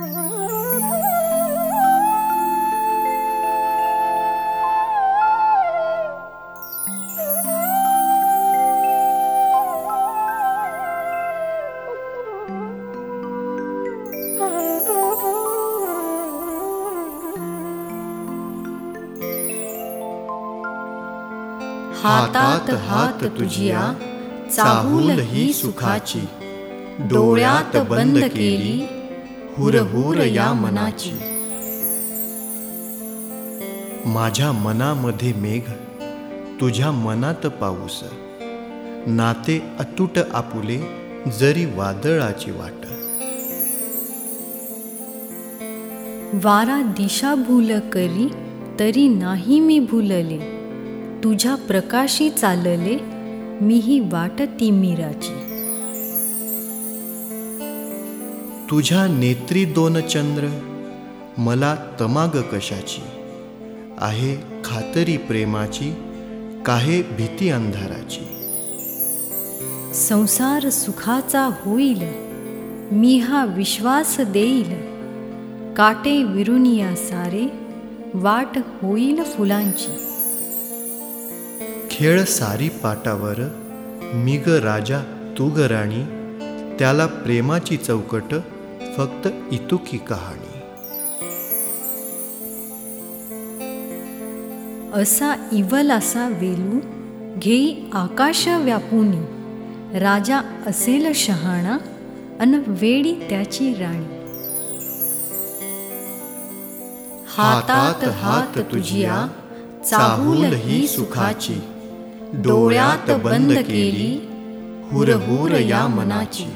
हातात हात तुझिया चाहूल ही सुखाची. डोळ्यात बंद केली हुरहुर या मनाची. माझ्या मनामध्ये मेघ तुझ्या मनात पाऊस. नाते अतूट आपुले जरी वादळाची वाट. वारा दिशा भूल करी तरी नाही मी भूलले. तुझ्या प्रकाशी चालले मीही वाट तिमिराची तुझ्या नेत्री दोन चंद्र मला तमाग कशाची? आहे खातरी प्रेमाची काहे भीती अंधाराची? संसार सुखाचा होईल मी हा विश्वास देईल. काटे विरुनिया सारे वाट होईल फुलांची. खेळ सारी पाटावर मी ग राजा तू ग राणी त्याला प्रेमाची चौकट फक्त इतुकी कहाणी. असा इवल असा वेलू घेई आकाश व्यापुनी राजा असेल शहाणा अन वेडी त्याची राणी. हातात हात तुझिया चाहूल ही सुखाची. डोळ्यात बंद केली हुरहुर या मनाची.